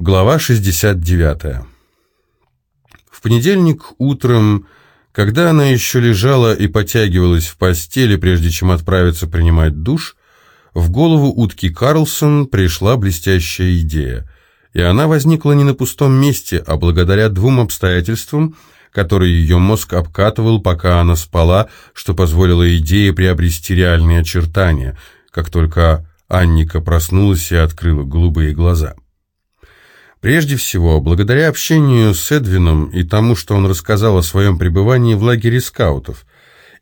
Глава 69. В понедельник утром, когда она еще лежала и потягивалась в постели, прежде чем отправиться принимать душ, в голову утки Карлсон пришла блестящая идея. И она возникла не на пустом месте, а благодаря двум обстоятельствам, которые ее мозг обкатывал, пока она спала, что позволило идее приобрести реальные очертания, как только Анника проснулась и открыла голубые глаза. Прежде всего, благодаря общению с Эдвином и тому, что он рассказал о своем пребывании в лагере скаутов,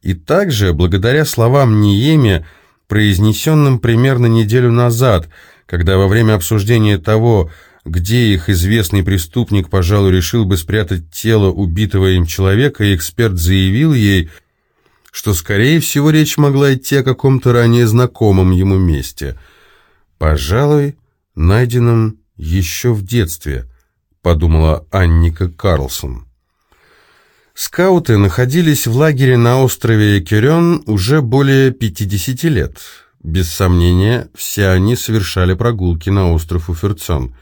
и также благодаря словам Ниеме, произнесенным примерно неделю назад, когда во время обсуждения того, где их известный преступник, пожалуй, решил бы спрятать тело убитого им человека, эксперт заявил ей, что, скорее всего, речь могла идти о каком-то ранее знакомом ему месте. Пожалуй, найденном еще в детстве, подумала Анника Карлсон. Скауты находились в лагере на острове Кюрен уже более 50 лет. Без сомнения, все они совершали прогулки на остров Уферцон,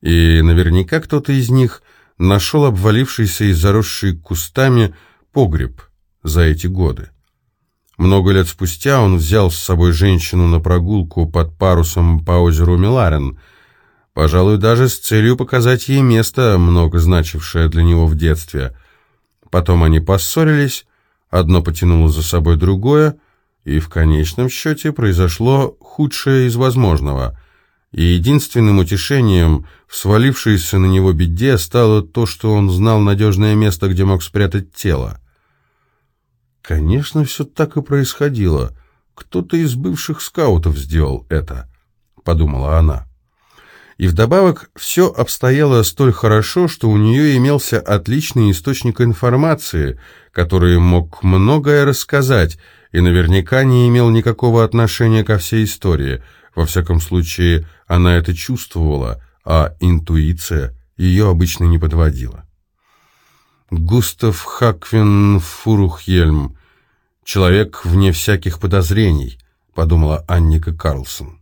и наверняка кто-то из них нашел обвалившийся и заросший кустами погреб за эти годы. Много лет спустя он взял с собой женщину на прогулку под парусом по озеру Миларен – пожалуй, даже с целью показать ей место, много значившее для него в детстве. Потом они поссорились, одно потянуло за собой другое, и в конечном счете произошло худшее из возможного. И единственным утешением в свалившейся на него беде стало то, что он знал надежное место, где мог спрятать тело. Конечно, все так и происходило. Кто-то из бывших скаутов сделал это, подумала она. И вдобавок все обстояло столь хорошо, что у нее имелся отличный источник информации, который мог многое рассказать, и наверняка не имел никакого отношения ко всей истории. Во всяком случае, она это чувствовала, а интуиция ее обычно не подводила. Густав Хаквин Фурухельм, человек вне всяких подозрений, подумала Анника Карлсон.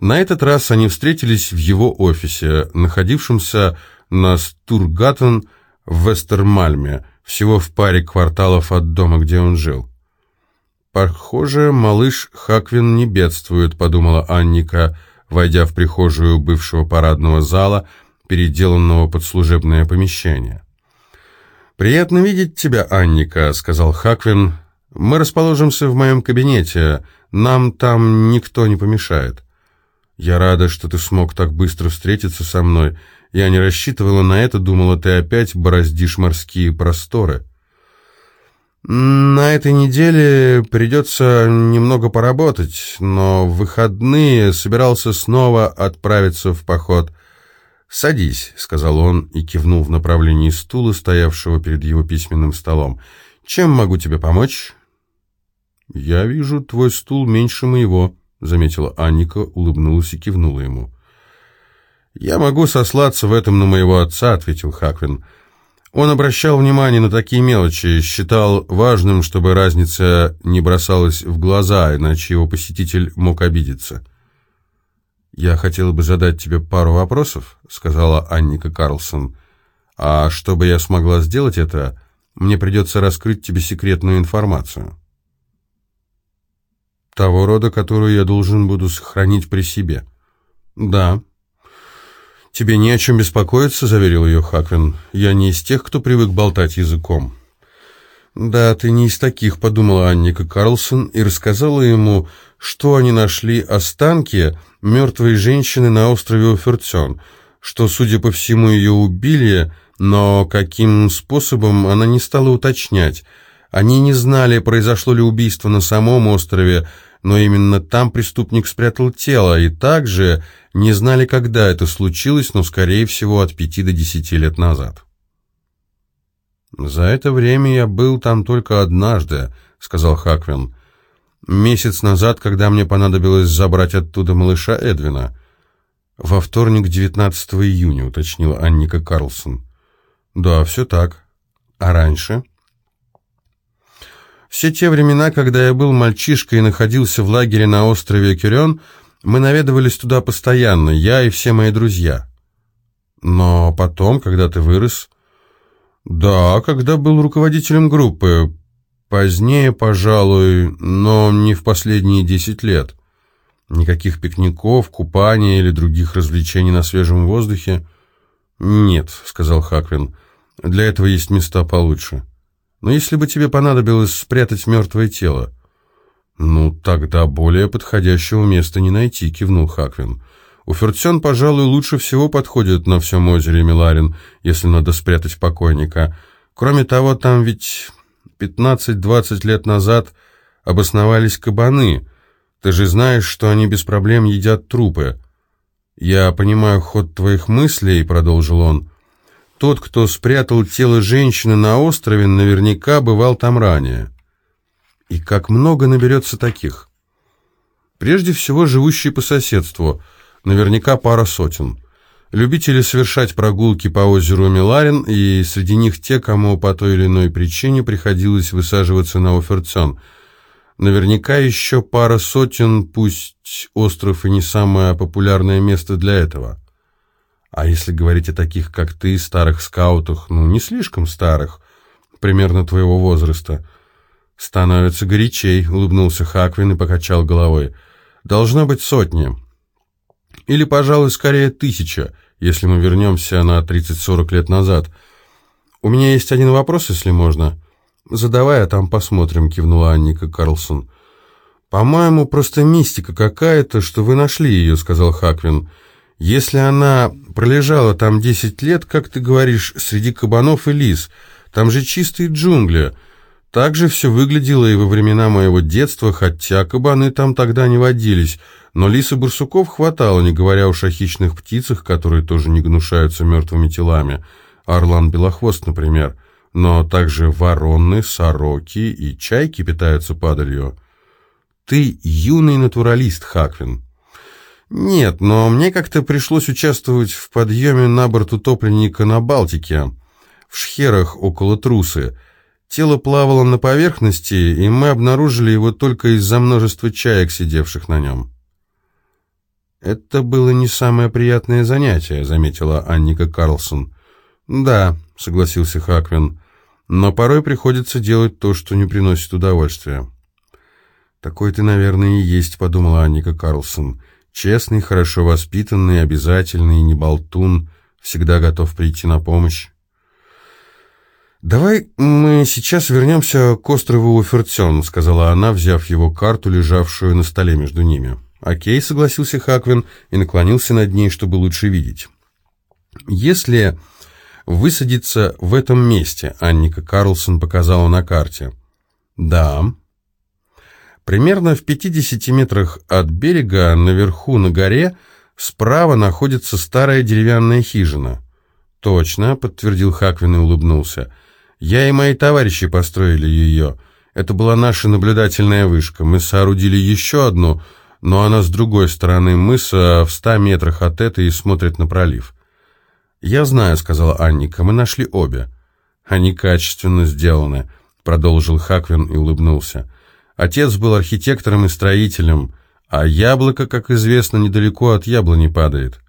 На этот раз они встретились в его офисе, находившемся на Стургаттен в Вестермальме, всего в паре кварталов от дома, где он жил. «Похоже, малыш Хаквин не бедствует», — подумала Анника, войдя в прихожую бывшего парадного зала, переделанного под служебное помещение. «Приятно видеть тебя, Анника», — сказал Хаквин. «Мы расположимся в моем кабинете. Нам там никто не помешает». «Я рада, что ты смог так быстро встретиться со мной. Я не рассчитывала на это, думала, ты опять бороздишь морские просторы». «На этой неделе придется немного поработать, но в выходные собирался снова отправиться в поход». «Садись», — сказал он и кивнул в направлении стула, стоявшего перед его письменным столом. «Чем могу тебе помочь?» «Я вижу, твой стул меньше моего», — заметила Анника, улыбнулась и кивнула ему. «Я могу сослаться в этом на моего отца», — ответил Хаквин. «Он обращал внимание на такие мелочи, считал важным, чтобы разница не бросалась в глаза, иначе его посетитель мог обидеться». «Я хотела бы задать тебе пару вопросов», — сказала Анника Карлсон. «А чтобы я смогла сделать это, мне придется раскрыть тебе секретную информацию» того рода, которую я должен буду сохранить при себе. Да. Тебе не о чем беспокоиться, заверил ее Хаквин. Я не из тех, кто привык болтать языком. Да, ты не из таких, подумала Анника Карлсон и рассказала ему, что они нашли останки мертвой женщины на острове Оферцен, что, судя по всему, ее убили, но каким способом она не стала уточнять. Они не знали, произошло ли убийство на самом острове, но именно там преступник спрятал тело, и также не знали, когда это случилось, но, скорее всего, от пяти до десяти лет назад. «За это время я был там только однажды», — сказал Хаквин. «Месяц назад, когда мне понадобилось забрать оттуда малыша Эдвина». «Во вторник, 19 июня», — уточнила Анника Карлсон. «Да, все так. А раньше?» Все те времена, когда я был мальчишкой и находился в лагере на острове Кюрен, Мы наведывались туда постоянно, я и все мои друзья. Но потом, когда ты вырос... Да, когда был руководителем группы. Позднее, пожалуй, но не в последние десять лет. Никаких пикников, купания или других развлечений на свежем воздухе? Нет, сказал Хаквин. Для этого есть места получше. Но если бы тебе понадобилось спрятать мертвое тело... «Ну, тогда более подходящего места не найти», — кивнул Хаквин. «Уфертсен, пожалуй, лучше всего подходит на всем озере Миларин, если надо спрятать покойника. Кроме того, там ведь 15-20 лет назад обосновались кабаны. Ты же знаешь, что они без проблем едят трупы». «Я понимаю ход твоих мыслей», — продолжил он. «Тот, кто спрятал тело женщины на острове, наверняка бывал там ранее». И как много наберется таких? Прежде всего, живущие по соседству, наверняка пара сотен. Любители совершать прогулки по озеру Миларин, и среди них те, кому по той или иной причине приходилось высаживаться на Оферцен. Наверняка еще пара сотен, пусть остров и не самое популярное место для этого. А если говорить о таких, как ты, старых скаутах, ну, не слишком старых, примерно твоего возраста – «Становится горячей», — улыбнулся Хаквин и покачал головой. «Должно быть сотни. Или, пожалуй, скорее тысяча, если мы вернемся на 30-40 лет назад. У меня есть один вопрос, если можно». «Задавай, а там посмотрим», — кивнула Анника Карлсон. «По-моему, просто мистика какая-то, что вы нашли ее», — сказал Хаквин. «Если она пролежала там десять лет, как ты говоришь, среди кабанов и лис, там же чистые джунгли». Так же все выглядело и во времена моего детства, хотя кабаны там тогда не водились, но лис и барсуков хватало, не говоря уж о хищных птицах, которые тоже не гнушаются мертвыми телами. Орлан-белохвост, например. Но также вороны, сороки и чайки питаются падалью. Ты юный натуралист, Хаквин. Нет, но мне как-то пришлось участвовать в подъеме на борт утопленника на Балтике, в Шхерах около Трусы, Тело плавало на поверхности, и мы обнаружили его только из-за множества чаек, сидевших на нем. «Это было не самое приятное занятие», — заметила Анника Карлсон. «Да», — согласился Хаквин, — «но порой приходится делать то, что не приносит удовольствия». «Такой ты, наверное, и есть», — подумала Анника Карлсон. «Честный, хорошо воспитанный, обязательный, не болтун, всегда готов прийти на помощь». «Давай мы сейчас вернемся к острову Уфертсен», — сказала она, взяв его карту, лежавшую на столе между ними. «Окей», — согласился Хаквин и наклонился над ней, чтобы лучше видеть. «Если высадиться в этом месте», — Анника Карлсон показала на карте. «Да». Примерно в 50 метрах от берега, наверху на горе, справа находится старая деревянная хижина. «Точно», — подтвердил Хаквин и улыбнулся. Я и мои товарищи построили ее. Это была наша наблюдательная вышка. Мы соорудили еще одну, но она с другой стороны мыса, в ста метрах от этой, и смотрит на пролив. «Я знаю», — сказала Анника, — «мы нашли обе». «Они качественно сделаны», — продолжил Хаквин и улыбнулся. «Отец был архитектором и строителем, а яблоко, как известно, недалеко от яблони падает».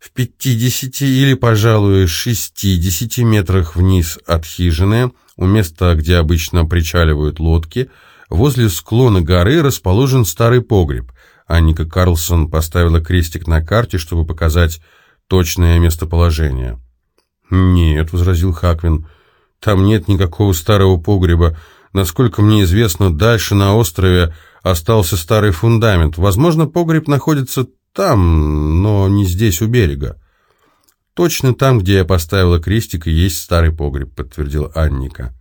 В пятидесяти или, пожалуй, шестидесяти метрах вниз от хижины, у места, где обычно причаливают лодки, возле склона горы расположен старый погреб. Анника Карлсон поставила крестик на карте, чтобы показать точное местоположение. «Нет», — возразил Хаквин, — «там нет никакого старого погреба. Насколько мне известно, дальше на острове остался старый фундамент. Возможно, погреб находится там, но не здесь, у берега. Точно там, где я поставила крестик, и есть старый погреб, подтвердил Анника.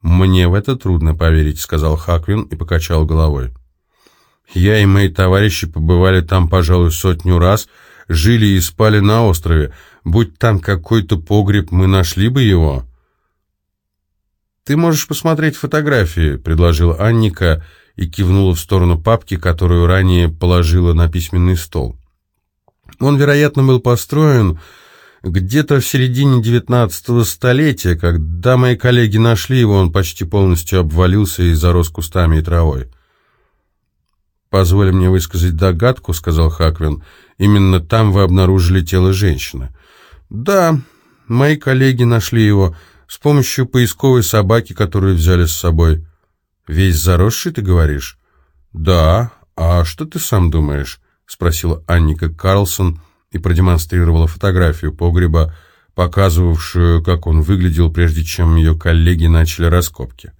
Мне в это трудно поверить, сказал Хаквин и покачал головой. Я и мои товарищи побывали там, пожалуй, сотню раз, жили и спали на острове. Будь там какой-то погреб, мы нашли бы его. «Ты можешь посмотреть фотографии», — предложил Анника, — и кивнула в сторону папки, которую ранее положила на письменный стол. Он, вероятно, был построен где-то в середине девятнадцатого столетия, когда мои коллеги нашли его, он почти полностью обвалился и зарос кустами и травой. «Позволь мне высказать догадку», — сказал Хаквин. «Именно там вы обнаружили тело женщины». «Да, мои коллеги нашли его с помощью поисковой собаки, которую взяли с собой». «Весь заросший, ты говоришь?» «Да. А что ты сам думаешь?» — спросила Анника Карлсон и продемонстрировала фотографию погреба, показывавшую, как он выглядел, прежде чем ее коллеги начали раскопки.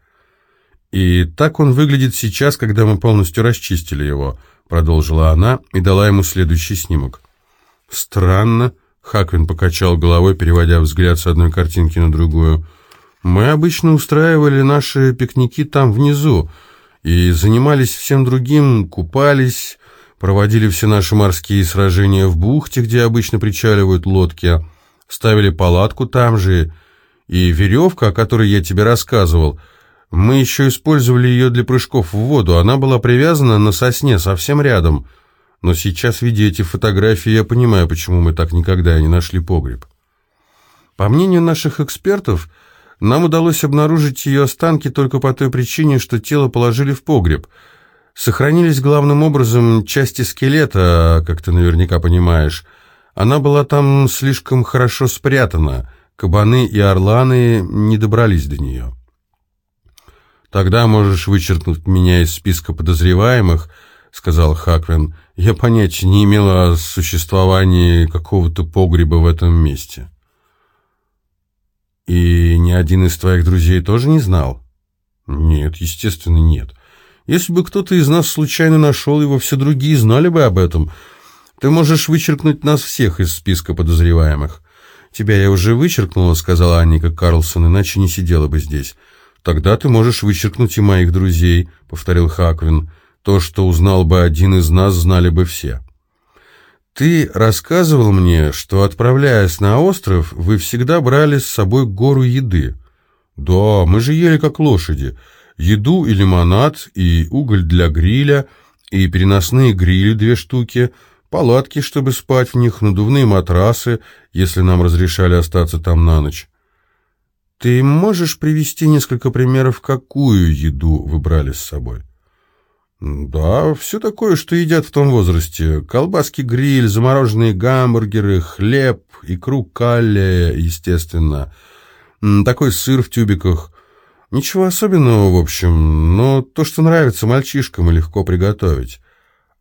«И так он выглядит сейчас, когда мы полностью расчистили его», — продолжила она и дала ему следующий снимок. «Странно», — Хаквин покачал головой, переводя взгляд с одной картинки на другую. «Мы обычно устраивали наши пикники там внизу и занимались всем другим, купались, проводили все наши морские сражения в бухте, где обычно причаливают лодки, ставили палатку там же, и веревка, о которой я тебе рассказывал, мы еще использовали ее для прыжков в воду, она была привязана на сосне совсем рядом, но сейчас, видя эти фотографии, я понимаю, почему мы так никогда и не нашли погреб. По мнению наших экспертов, нам удалось обнаружить ее останки только по той причине, что тело положили в погреб – Сохранились главным образом части скелета, как ты наверняка понимаешь. Она была там слишком хорошо спрятана. Кабаны и орланы не добрались до нее. «Тогда можешь вычеркнуть меня из списка подозреваемых», — сказал Хаквин. «Я понятия не имела о существовании какого-то погреба в этом месте». «И ни один из твоих друзей тоже не знал?» «Нет, естественно, нет. Если бы кто-то из нас случайно нашел его, все другие знали бы об этом. Ты можешь вычеркнуть нас всех из списка подозреваемых. Тебя я уже вычеркнула, сказала Анника Карлсон, иначе не сидела бы здесь. Тогда ты можешь вычеркнуть и моих друзей, повторил Хаквин. То, что узнал бы один из нас, знали бы все. Ты рассказывал мне, что, отправляясь на остров, вы всегда брали с собой гору еды. Да, мы же ели как лошади еду и лимонад, и уголь для гриля, и переносные грили две штуки, палатки, чтобы спать в них, надувные матрасы, если нам разрешали остаться там на ночь. Ты можешь привести несколько примеров, какую еду вы брали с собой? Да, все такое, что едят в том возрасте. Колбаски гриль, замороженные гамбургеры, хлеб, икру калия, естественно. Такой сыр в тюбиках, Ничего особенного, в общем, но то, что нравится мальчишкам и легко приготовить.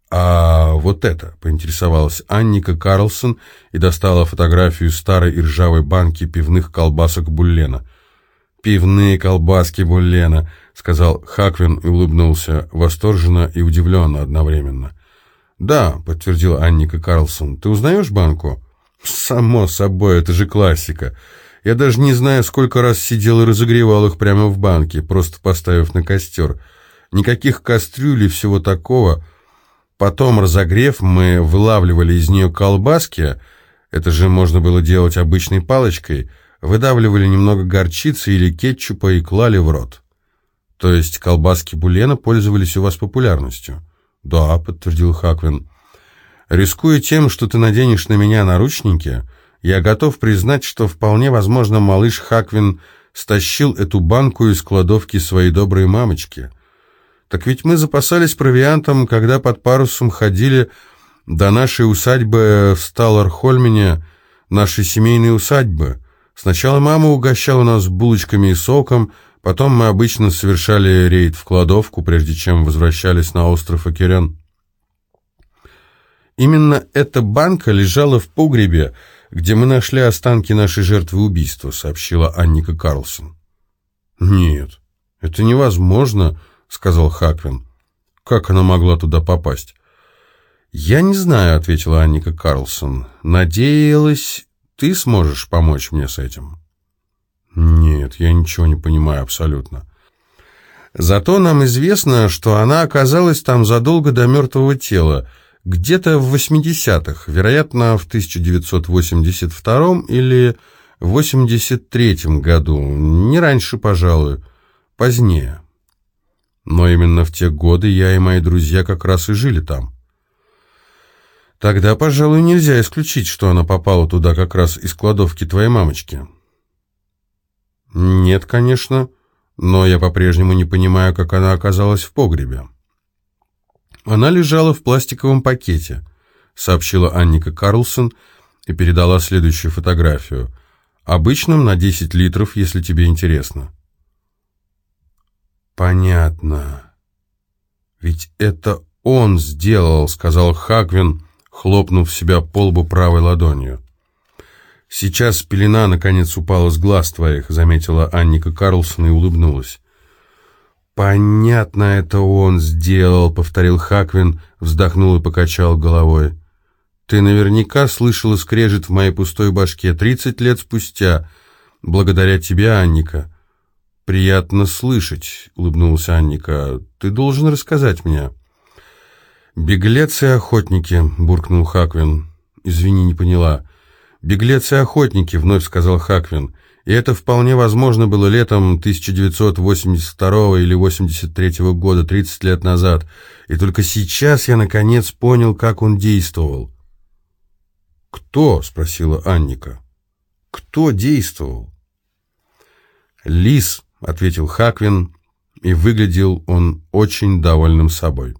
А вот это, поинтересовалась Анника Карлсон и достала фотографию старой и ржавой банки пивных колбасок Буллена. «Пивные колбаски Буллена», — сказал Хаквин и улыбнулся, восторженно и удивленно одновременно. «Да», — подтвердила Анника Карлсон, — «ты узнаешь банку?» «Само собой, это же классика». Я даже не знаю, сколько раз сидел и разогревал их прямо в банке, просто поставив на костер. Никаких кастрюль всего такого. Потом, разогрев, мы вылавливали из нее колбаски, это же можно было делать обычной палочкой, выдавливали немного горчицы или кетчупа и клали в рот. То есть колбаски Булена пользовались у вас популярностью? Да, подтвердил Хаквин. Рискуя тем, что ты наденешь на меня наручники, я готов признать, что вполне возможно малыш Хаквин стащил эту банку из кладовки своей доброй мамочки. Так ведь мы запасались провиантом, когда под парусом ходили до нашей усадьбы в Сталархольмене, нашей семейной усадьбы. Сначала мама угощала нас булочками и соком, потом мы обычно совершали рейд в кладовку, прежде чем возвращались на остров Окерен. Именно эта банка лежала в погребе, где мы нашли останки нашей жертвы убийства», — сообщила Анника Карлсон. «Нет, это невозможно», — сказал Хаквин. «Как она могла туда попасть?» «Я не знаю», — ответила Анника Карлсон. «Надеялась, ты сможешь помочь мне с этим». «Нет, я ничего не понимаю абсолютно». «Зато нам известно, что она оказалась там задолго до мертвого тела», где-то в 80-х, вероятно, в 1982 или 83 году, не раньше, пожалуй, позднее. Но именно в те годы я и мои друзья как раз и жили там. Тогда, пожалуй, нельзя исключить, что она попала туда как раз из кладовки твоей мамочки. Нет, конечно, но я по-прежнему не понимаю, как она оказалась в погребе. Она лежала в пластиковом пакете, сообщила Анника Карлсон и передала следующую фотографию. Обычным на 10 литров, если тебе интересно. Понятно. Ведь это он сделал, сказал Хаквин, хлопнув себя по лбу правой ладонью. «Сейчас пелена, наконец, упала с глаз твоих», — заметила Анника Карлсон и улыбнулась. «Понятно, это он сделал», — повторил Хаквин, вздохнул и покачал головой. «Ты наверняка слышала скрежет в моей пустой башке тридцать лет спустя, благодаря тебе, Анника». «Приятно слышать», — улыбнулся Анника. «Ты должен рассказать мне». «Беглецы и охотники», — буркнул Хаквин. «Извини, не поняла». «Беглецы и охотники», — вновь сказал Хаквин. И это вполне возможно было летом 1982 или 83 года, 30 лет назад. И только сейчас я, наконец, понял, как он действовал. «Кто?» — спросила Анника. «Кто действовал?» «Лис», — ответил Хаквин, и выглядел он очень довольным собой.